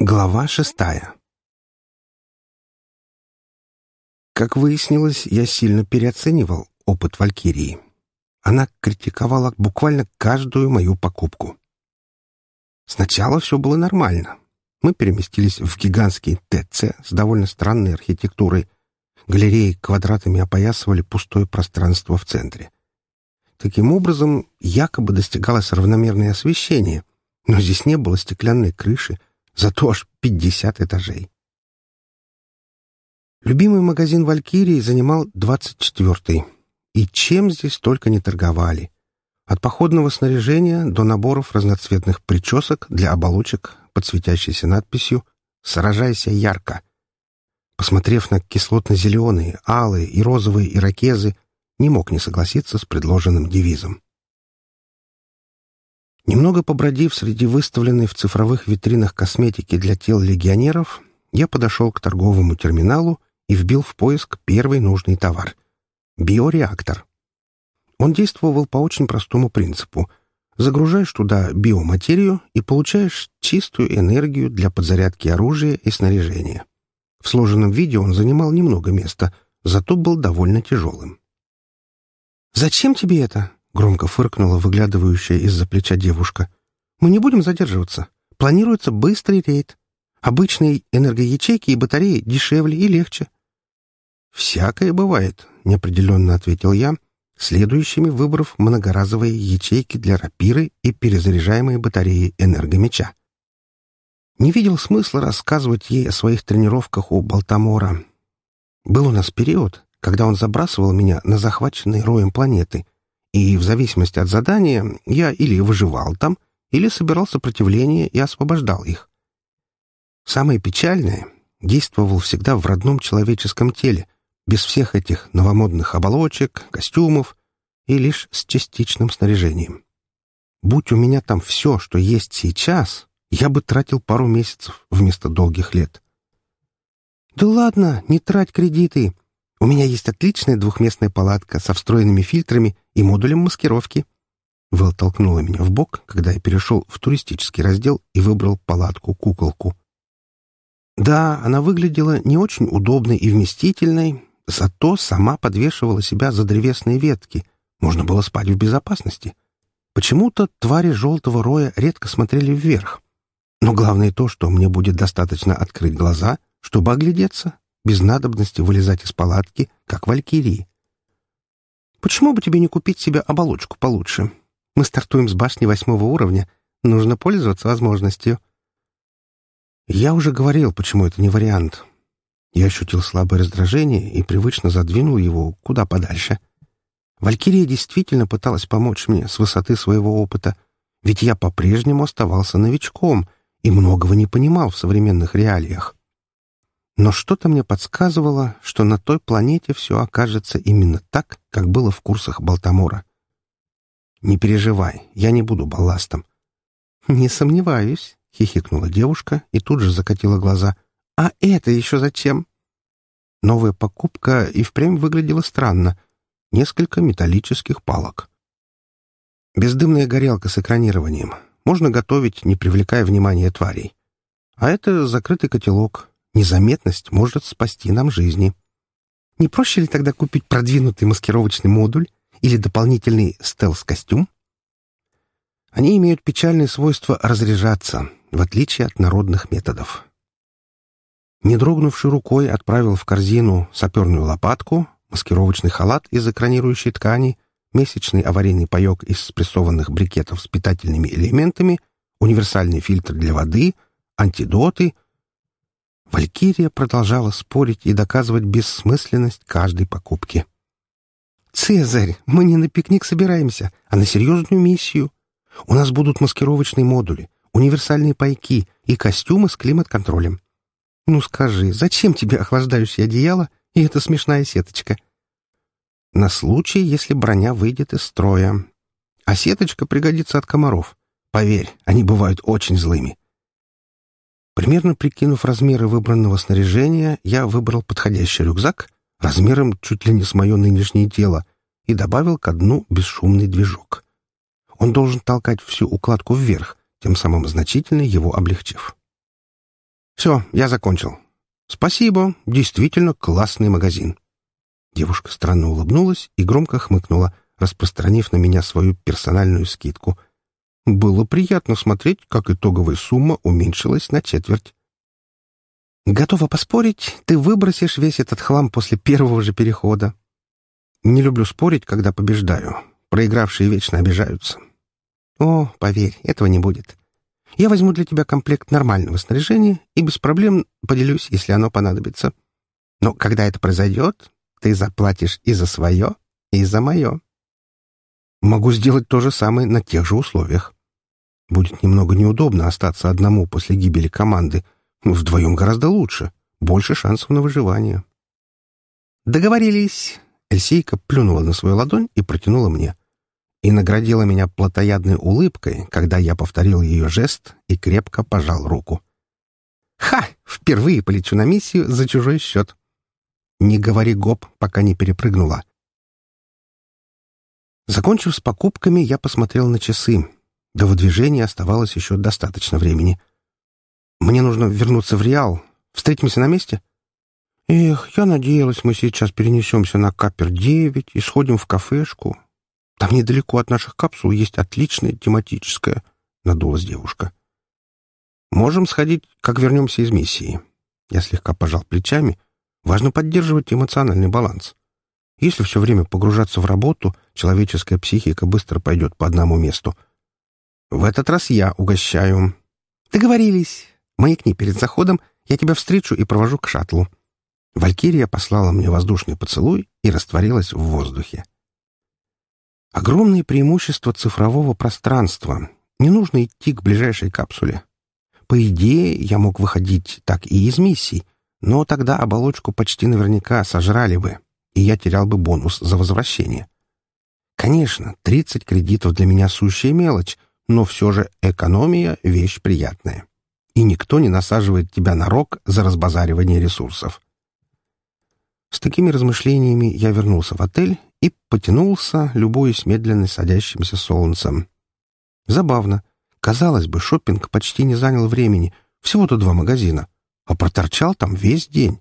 Глава шестая Как выяснилось, я сильно переоценивал опыт Валькирии. Она критиковала буквально каждую мою покупку. Сначала все было нормально. Мы переместились в гигантский ТЦ с довольно странной архитектурой. Галереи квадратами опоясывали пустое пространство в центре. Таким образом, якобы достигалось равномерное освещение, но здесь не было стеклянной крыши, Зато аж пятьдесят этажей. Любимый магазин «Валькирии» занимал двадцать четвертый. И чем здесь только не торговали. От походного снаряжения до наборов разноцветных причесок для оболочек под светящейся надписью «Сражайся ярко». Посмотрев на кислотно-зеленые, алые и розовые ирокезы, не мог не согласиться с предложенным девизом. Немного побродив среди выставленной в цифровых витринах косметики для тел легионеров, я подошел к торговому терминалу и вбил в поиск первый нужный товар — биореактор. Он действовал по очень простому принципу. Загружаешь туда биоматерию и получаешь чистую энергию для подзарядки оружия и снаряжения. В сложенном виде он занимал немного места, зато был довольно тяжелым. «Зачем тебе это?» Громко фыркнула выглядывающая из-за плеча девушка. «Мы не будем задерживаться. Планируется быстрый рейд. Обычные энергоячейки и батареи дешевле и легче». «Всякое бывает», — неопределенно ответил я, следующими выбрав многоразовые ячейки для рапиры и перезаряжаемые батареи энергомеча. Не видел смысла рассказывать ей о своих тренировках у Балтамора. Был у нас период, когда он забрасывал меня на захваченные роем планеты — и в зависимости от задания я или выживал там, или собирал сопротивление и освобождал их. Самое печальное — действовал всегда в родном человеческом теле, без всех этих новомодных оболочек, костюмов и лишь с частичным снаряжением. Будь у меня там все, что есть сейчас, я бы тратил пару месяцев вместо долгих лет. «Да ладно, не трать кредиты. У меня есть отличная двухместная палатка со встроенными фильтрами и модулем маскировки. Вэл толкнула меня в бок, когда я перешел в туристический раздел и выбрал палатку-куколку. Да, она выглядела не очень удобной и вместительной, зато сама подвешивала себя за древесные ветки. Можно было спать в безопасности. Почему-то твари желтого роя редко смотрели вверх. Но главное то, что мне будет достаточно открыть глаза, чтобы оглядеться, без надобности вылезать из палатки, как валькирии. Почему бы тебе не купить себе оболочку получше? Мы стартуем с башни восьмого уровня. Нужно пользоваться возможностью. Я уже говорил, почему это не вариант. Я ощутил слабое раздражение и привычно задвинул его куда подальше. Валькирия действительно пыталась помочь мне с высоты своего опыта, ведь я по-прежнему оставался новичком и многого не понимал в современных реалиях. Но что-то мне подсказывало, что на той планете все окажется именно так, как было в курсах Балтамора. «Не переживай, я не буду балластом». «Не сомневаюсь», — хихикнула девушка и тут же закатила глаза. «А это еще зачем?» Новая покупка и впрямь выглядела странно. Несколько металлических палок. Бездымная горелка с экранированием. Можно готовить, не привлекая внимания тварей. А это закрытый котелок, Незаметность может спасти нам жизни. Не проще ли тогда купить продвинутый маскировочный модуль или дополнительный стелс-костюм? Они имеют печальное свойство разряжаться, в отличие от народных методов. Не дрогнувшей рукой отправил в корзину саперную лопатку, маскировочный халат из экранирующей ткани, месячный аварийный паек из спрессованных брикетов с питательными элементами, универсальный фильтр для воды, антидоты — Валькирия продолжала спорить и доказывать бессмысленность каждой покупки. «Цезарь, мы не на пикник собираемся, а на серьезную миссию. У нас будут маскировочные модули, универсальные пайки и костюмы с климат-контролем. Ну скажи, зачем тебе охлаждающее одеяло и эта смешная сеточка?» «На случай, если броня выйдет из строя. А сеточка пригодится от комаров. Поверь, они бывают очень злыми. Примерно прикинув размеры выбранного снаряжения, я выбрал подходящий рюкзак размером чуть ли не с мое нынешнее тело и добавил ко дну бесшумный движок. Он должен толкать всю укладку вверх, тем самым значительно его облегчив. «Все, я закончил. Спасибо, действительно классный магазин». Девушка странно улыбнулась и громко хмыкнула, распространив на меня свою персональную скидку. Было приятно смотреть, как итоговая сумма уменьшилась на четверть. «Готова поспорить, ты выбросишь весь этот хлам после первого же перехода». «Не люблю спорить, когда побеждаю. Проигравшие вечно обижаются». «О, поверь, этого не будет. Я возьму для тебя комплект нормального снаряжения и без проблем поделюсь, если оно понадобится. Но когда это произойдет, ты заплатишь и за свое, и за мое. Могу сделать то же самое на тех же условиях. Будет немного неудобно остаться одному после гибели команды. Вдвоем гораздо лучше. Больше шансов на выживание. Договорились. Эльсейка плюнула на свою ладонь и протянула мне. И наградила меня плотоядной улыбкой, когда я повторил ее жест и крепко пожал руку. «Ха! Впервые полечу на миссию за чужой счет!» «Не говори гоп, пока не перепрыгнула». Закончив с покупками, я посмотрел на часы. До выдвижения оставалось еще достаточно времени. «Мне нужно вернуться в Реал. Встретимся на месте?» «Эх, я надеялась, мы сейчас перенесемся на Капер-9 и сходим в кафешку. Там недалеко от наших капсул есть отличная тематическая», — надулась девушка. «Можем сходить, как вернемся из миссии». Я слегка пожал плечами, Важно поддерживать эмоциональный баланс. Если все время погружаться в работу, человеческая психика быстро пойдет по одному месту. В этот раз я угощаю. Договорились. Маякни перед заходом, я тебя встречу и провожу к шаттлу. Валькирия послала мне воздушный поцелуй и растворилась в воздухе. Огромные преимущества цифрового пространства. Не нужно идти к ближайшей капсуле. По идее, я мог выходить так и из миссий — но тогда оболочку почти наверняка сожрали бы, и я терял бы бонус за возвращение. Конечно, 30 кредитов для меня сущая мелочь, но все же экономия — вещь приятная. И никто не насаживает тебя на рог за разбазаривание ресурсов. С такими размышлениями я вернулся в отель и потянулся, любуясь медленно садящимся солнцем. Забавно. Казалось бы, шопинг почти не занял времени, всего-то два магазина — а проторчал там весь день.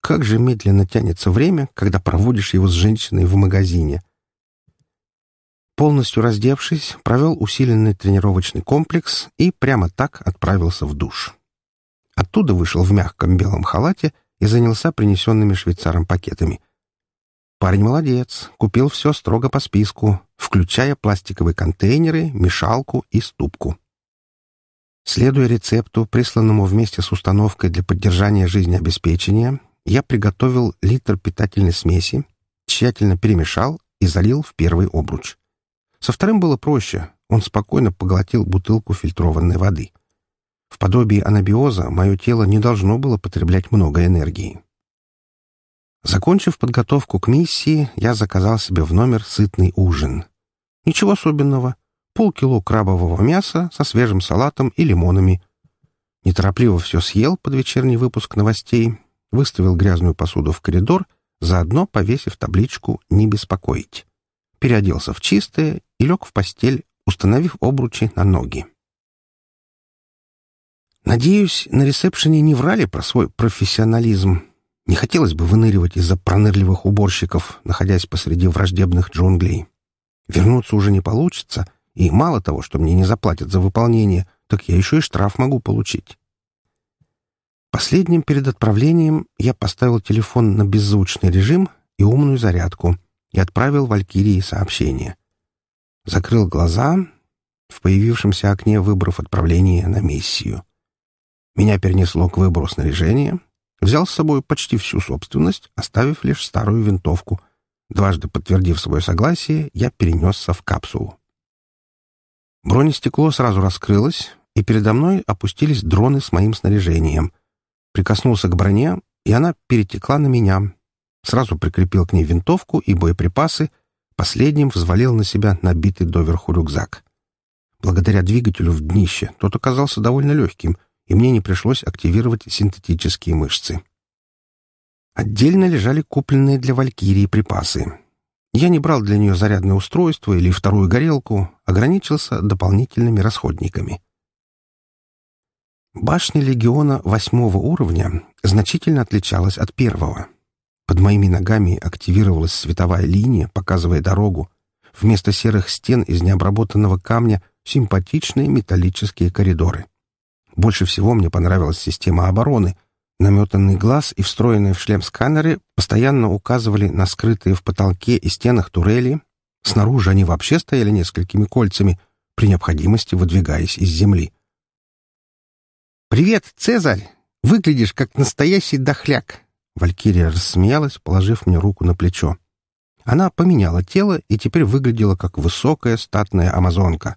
Как же медленно тянется время, когда проводишь его с женщиной в магазине. Полностью раздевшись, провел усиленный тренировочный комплекс и прямо так отправился в душ. Оттуда вышел в мягком белом халате и занялся принесенными швейцаром пакетами. Парень молодец, купил все строго по списку, включая пластиковые контейнеры, мешалку и ступку. Следуя рецепту, присланному вместе с установкой для поддержания жизнеобеспечения, я приготовил литр питательной смеси, тщательно перемешал и залил в первый обруч. Со вторым было проще, он спокойно поглотил бутылку фильтрованной воды. В подобии анабиоза мое тело не должно было потреблять много энергии. Закончив подготовку к миссии, я заказал себе в номер сытный ужин. Ничего особенного полкило крабового мяса со свежим салатом и лимонами. Неторопливо все съел под вечерний выпуск новостей, выставил грязную посуду в коридор, заодно повесив табличку «Не беспокоить». Переоделся в чистое и лег в постель, установив обручи на ноги. Надеюсь, на ресепшене не врали про свой профессионализм. Не хотелось бы выныривать из-за пронырливых уборщиков, находясь посреди враждебных джунглей. Вернуться уже не получится, и мало того, что мне не заплатят за выполнение, так я еще и штраф могу получить. Последним перед отправлением я поставил телефон на беззвучный режим и умную зарядку и отправил Валькирии сообщение. Закрыл глаза, в появившемся окне выбрав отправление на миссию. Меня перенесло к выбору снаряжения, взял с собой почти всю собственность, оставив лишь старую винтовку. Дважды подтвердив свое согласие, я перенесся в капсулу. Бронестекло сразу раскрылось, и передо мной опустились дроны с моим снаряжением. Прикоснулся к броне, и она перетекла на меня. Сразу прикрепил к ней винтовку и боеприпасы, последним взвалил на себя набитый доверху рюкзак. Благодаря двигателю в днище тот оказался довольно легким, и мне не пришлось активировать синтетические мышцы. Отдельно лежали купленные для Валькирии припасы. Я не брал для нее зарядное устройство или вторую горелку, ограничился дополнительными расходниками. Башня легиона восьмого уровня значительно отличалась от первого. Под моими ногами активировалась световая линия, показывая дорогу. Вместо серых стен из необработанного камня симпатичные металлические коридоры. Больше всего мне понравилась система обороны. Наметанный глаз и встроенные в шлем сканеры постоянно указывали на скрытые в потолке и стенах турели. Снаружи они вообще стояли несколькими кольцами, при необходимости выдвигаясь из земли. «Привет, Цезарь! Выглядишь как настоящий дохляк!» Валькирия рассмеялась, положив мне руку на плечо. Она поменяла тело и теперь выглядела как высокая статная амазонка.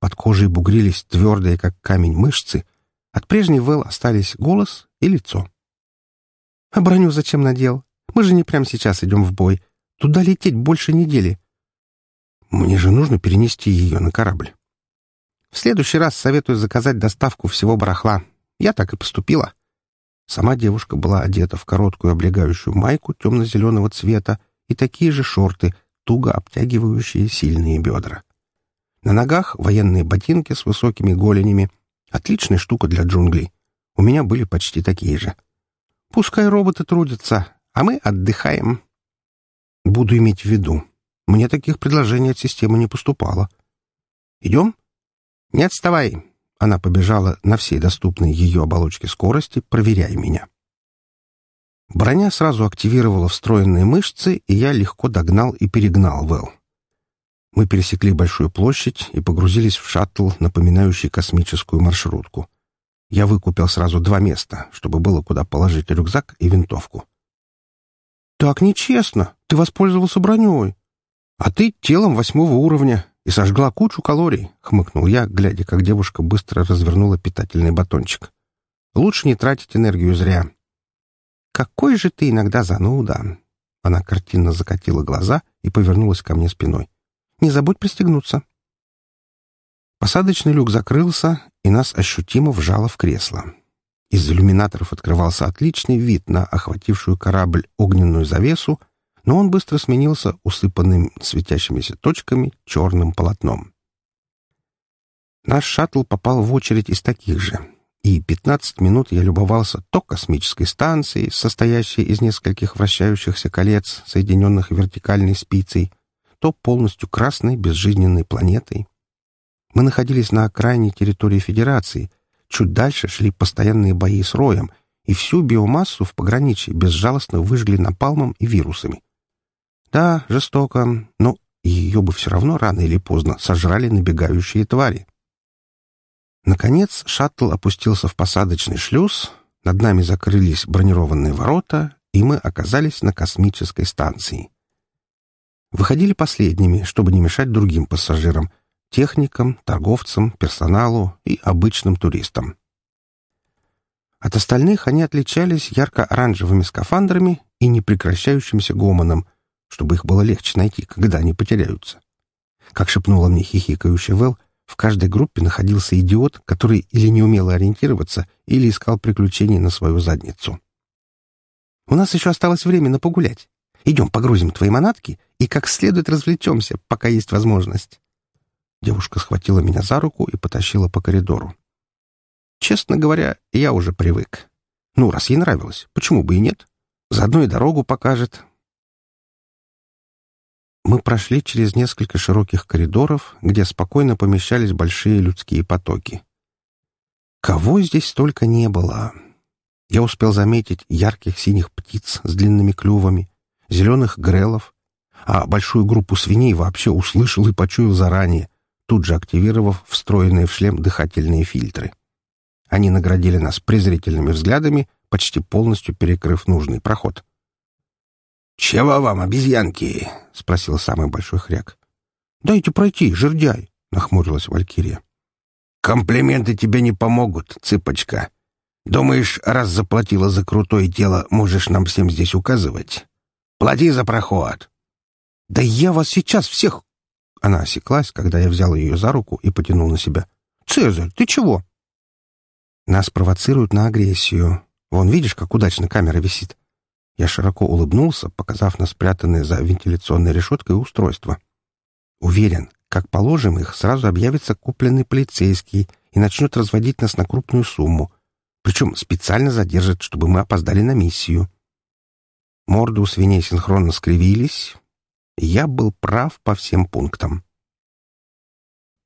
Под кожей бугрились твердые, как камень, мышцы. От прежней Вэл остались голос и лицо. «А броню зачем надел? Мы же не прямо сейчас идем в бой. Туда лететь больше недели». «Мне же нужно перенести ее на корабль». «В следующий раз советую заказать доставку всего барахла. Я так и поступила». Сама девушка была одета в короткую облегающую майку темно-зеленого цвета и такие же шорты, туго обтягивающие сильные бедра. На ногах военные ботинки с высокими голенями. Отличная штука для джунглей. У меня были почти такие же. Пускай роботы трудятся, а мы отдыхаем. Буду иметь в виду. Мне таких предложений от системы не поступало. Идем? Не отставай. Она побежала на всей доступной ее оболочке скорости, проверяя меня. Броня сразу активировала встроенные мышцы, и я легко догнал и перегнал Вэл. Мы пересекли большую площадь и погрузились в шаттл, напоминающий космическую маршрутку. Я выкупил сразу два места, чтобы было куда положить рюкзак и винтовку. «Так нечестно! Ты воспользовался броней! А ты телом восьмого уровня и сожгла кучу калорий!» — хмыкнул я, глядя, как девушка быстро развернула питательный батончик. «Лучше не тратить энергию зря». «Какой же ты иногда зануда!» Она картинно закатила глаза и повернулась ко мне спиной. Не забудь пристегнуться». Посадочный люк закрылся, и нас ощутимо вжало в кресло. Из иллюминаторов открывался отличный вид на охватившую корабль огненную завесу, но он быстро сменился усыпанным светящимися точками черным полотном. Наш шаттл попал в очередь из таких же, и 15 минут я любовался то космической станцией, состоящей из нескольких вращающихся колец, соединенных вертикальной спицей, то полностью красной безжизненной планетой. Мы находились на окраине территории Федерации, чуть дальше шли постоянные бои с роем, и всю биомассу в пограничье безжалостно выжгли напалмом и вирусами. Да, жестоко, но ее бы все равно рано или поздно сожрали набегающие твари. Наконец шаттл опустился в посадочный шлюз, над нами закрылись бронированные ворота, и мы оказались на космической станции выходили последними, чтобы не мешать другим пассажирам, техникам, торговцам, персоналу и обычным туристам. От остальных они отличались ярко-оранжевыми скафандрами и непрекращающимся гомоном, чтобы их было легче найти, когда они потеряются. Как шепнула мне хихикающая Вэл, в каждой группе находился идиот, который или не умел ориентироваться, или искал приключений на свою задницу. «У нас еще осталось время на погулять. Идем погрузим твои манатки и как следует развлечемся, пока есть возможность». Девушка схватила меня за руку и потащила по коридору. Честно говоря, я уже привык. Ну, раз ей нравилось, почему бы и нет? Заодно и дорогу покажет. Мы прошли через несколько широких коридоров, где спокойно помещались большие людские потоки. Кого здесь только не было. Я успел заметить ярких синих птиц с длинными клювами, зеленых грелов, а большую группу свиней вообще услышал и почуял заранее, тут же активировав встроенные в шлем дыхательные фильтры. Они наградили нас презрительными взглядами, почти полностью перекрыв нужный проход. «Чего вам, обезьянки?» — спросил самый большой хряк. «Дайте пройти, жердяй!» — нахмурилась Валькирия. «Комплименты тебе не помогут, цыпочка. Думаешь, раз заплатила за крутое дело, можешь нам всем здесь указывать? Плати за проход!» «Да я вас сейчас всех...» Она осеклась, когда я взял ее за руку и потянул на себя. «Цезарь, ты чего?» «Нас провоцируют на агрессию. Вон, видишь, как удачно камера висит?» Я широко улыбнулся, показав на спрятанное за вентиляционной решеткой устройство. «Уверен, как положим их, сразу объявится купленный полицейский и начнет разводить нас на крупную сумму. Причем специально задержат, чтобы мы опоздали на миссию. Морды у свиней синхронно скривились. Я был прав по всем пунктам.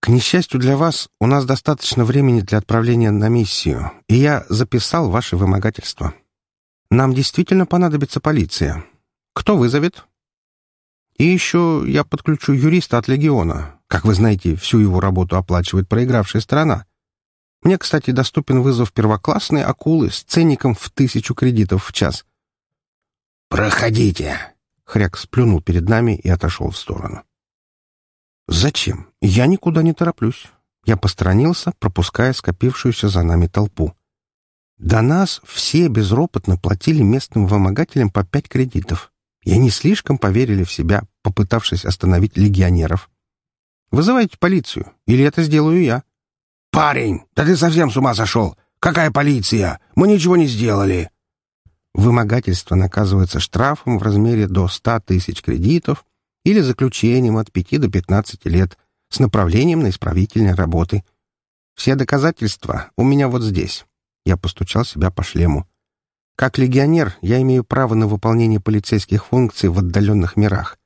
К несчастью для вас, у нас достаточно времени для отправления на миссию, и я записал ваше вымогательство. Нам действительно понадобится полиция. Кто вызовет? И еще я подключу юриста от Легиона. Как вы знаете, всю его работу оплачивает проигравшая сторона. Мне, кстати, доступен вызов первоклассной акулы с ценником в тысячу кредитов в час. «Проходите!» Хряк сплюнул перед нами и отошел в сторону. «Зачем? Я никуда не тороплюсь». Я посторонился, пропуская скопившуюся за нами толпу. До нас все безропотно платили местным вымогателям по пять кредитов, и они слишком поверили в себя, попытавшись остановить легионеров. «Вызывайте полицию, или это сделаю я». «Парень, да ты совсем с ума сошел! Какая полиция? Мы ничего не сделали!» Вымогательство наказывается штрафом в размере до ста тысяч кредитов или заключением от пяти до пятнадцати лет с направлением на исправительные работы. Все доказательства у меня вот здесь. Я постучал себя по шлему. Как легионер я имею право на выполнение полицейских функций в отдаленных мирах.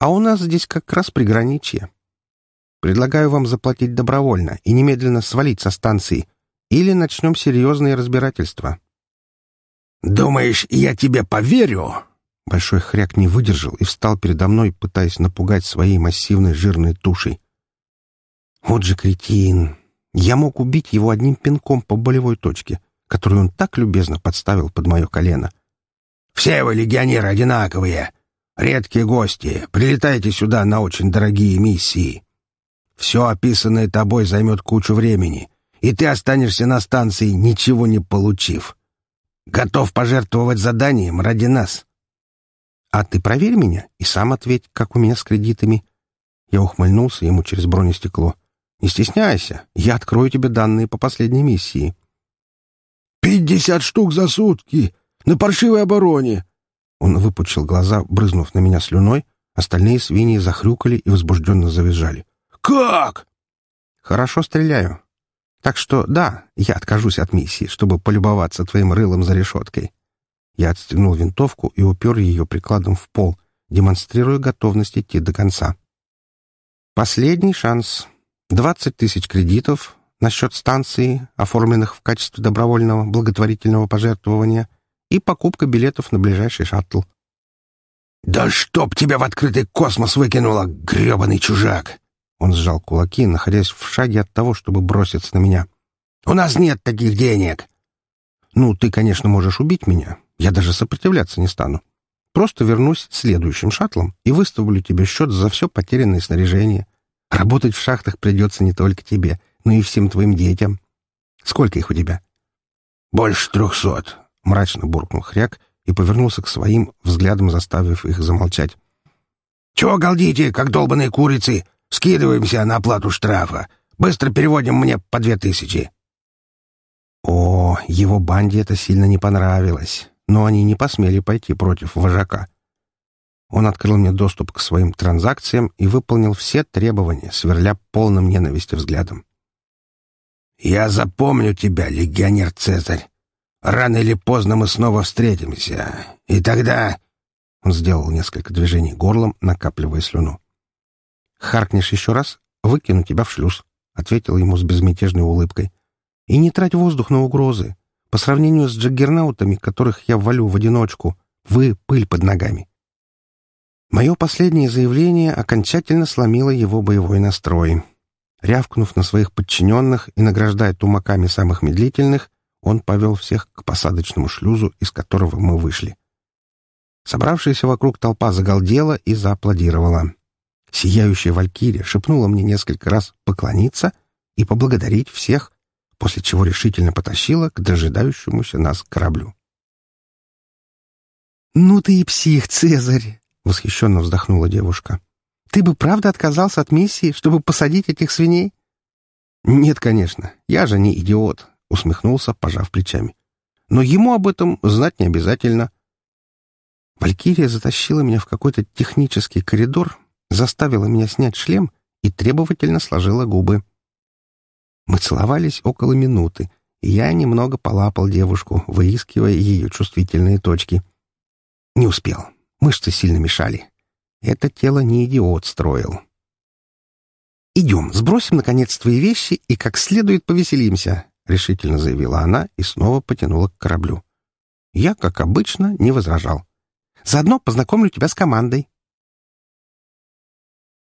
А у нас здесь как раз приграничье. Предлагаю вам заплатить добровольно и немедленно свалить со станции, или начнем серьезные разбирательства. «Думаешь, я тебе поверю?» Большой хряк не выдержал и встал передо мной, пытаясь напугать своей массивной жирной тушей. Вот же кретин! Я мог убить его одним пинком по болевой точке, которую он так любезно подставил под мое колено. «Все вы легионеры одинаковые. Редкие гости. Прилетайте сюда на очень дорогие миссии. Все описанное тобой займет кучу времени, и ты останешься на станции, ничего не получив. Готов пожертвовать заданием ради нас». «А ты проверь меня и сам ответь, как у меня с кредитами». Я ухмыльнулся ему через бронестекло. Не стесняйся, я открою тебе данные по последней миссии. «Пятьдесят штук за сутки! На паршивой обороне!» Он выпучил глаза, брызнув на меня слюной, остальные свиньи захрюкали и возбужденно завизжали. «Как?» «Хорошо стреляю. Так что, да, я откажусь от миссии, чтобы полюбоваться твоим рылом за решеткой». Я отстегнул винтовку и упер ее прикладом в пол, демонстрируя готовность идти до конца. «Последний шанс. Двадцать тысяч кредитов на счет станции, оформленных в качестве добровольного благотворительного пожертвования, и покупка билетов на ближайший шаттл. «Да чтоб тебя в открытый космос выкинуло, гребаный чужак!» Он сжал кулаки, находясь в шаге от того, чтобы броситься на меня. «У нас нет таких денег!» «Ну, ты, конечно, можешь убить меня. Я даже сопротивляться не стану. Просто вернусь следующим шаттлом и выставлю тебе счет за все потерянное снаряжение. Работать в шахтах придется не только тебе, но и всем твоим детям. Сколько их у тебя?» «Больше трехсот», — мрачно буркнул Хряк и повернулся к своим, взглядом заставив их замолчать. «Чего галдите, как долбаные курицы? Скидываемся на оплату штрафа. Быстро переводим мне по две тысячи». О, его банде это сильно не понравилось, но они не посмели пойти против вожака. Он открыл мне доступ к своим транзакциям и выполнил все требования, сверля полным ненависти взглядом. «Я запомню тебя, легионер Цезарь. Рано или поздно мы снова встретимся. И тогда...» Он сделал несколько движений горлом, накапливая слюну. «Харкнешь еще раз, выкину тебя в шлюз», — ответил ему с безмятежной улыбкой. «И не трать воздух на угрозы. По сравнению с джаггернаутами, которых я валю в одиночку, вы — пыль под ногами». Мое последнее заявление окончательно сломило его боевой настрой. Рявкнув на своих подчиненных и награждая тумаками самых медлительных, он повел всех к посадочному шлюзу, из которого мы вышли. Собравшаяся вокруг толпа загалдела и зааплодировала. Сияющая валькирия шепнула мне несколько раз поклониться и поблагодарить всех, после чего решительно потащила к дожидающемуся нас кораблю. «Ну ты и псих, Цезарь!» — восхищенно вздохнула девушка. «Ты бы правда отказался от миссии, чтобы посадить этих свиней?» «Нет, конечно. Я же не идиот», — усмехнулся, пожав плечами. «Но ему об этом знать не обязательно». Валькирия затащила меня в какой-то технический коридор, заставила меня снять шлем и требовательно сложила губы. Мы целовались около минуты, Я немного полапал девушку, выискивая ее чувствительные точки. Не успел. Мышцы сильно мешали. Это тело не идиот строил. «Идем, сбросим, наконец, твои вещи и как следует повеселимся», — решительно заявила она и снова потянула к кораблю. Я, как обычно, не возражал. «Заодно познакомлю тебя с командой».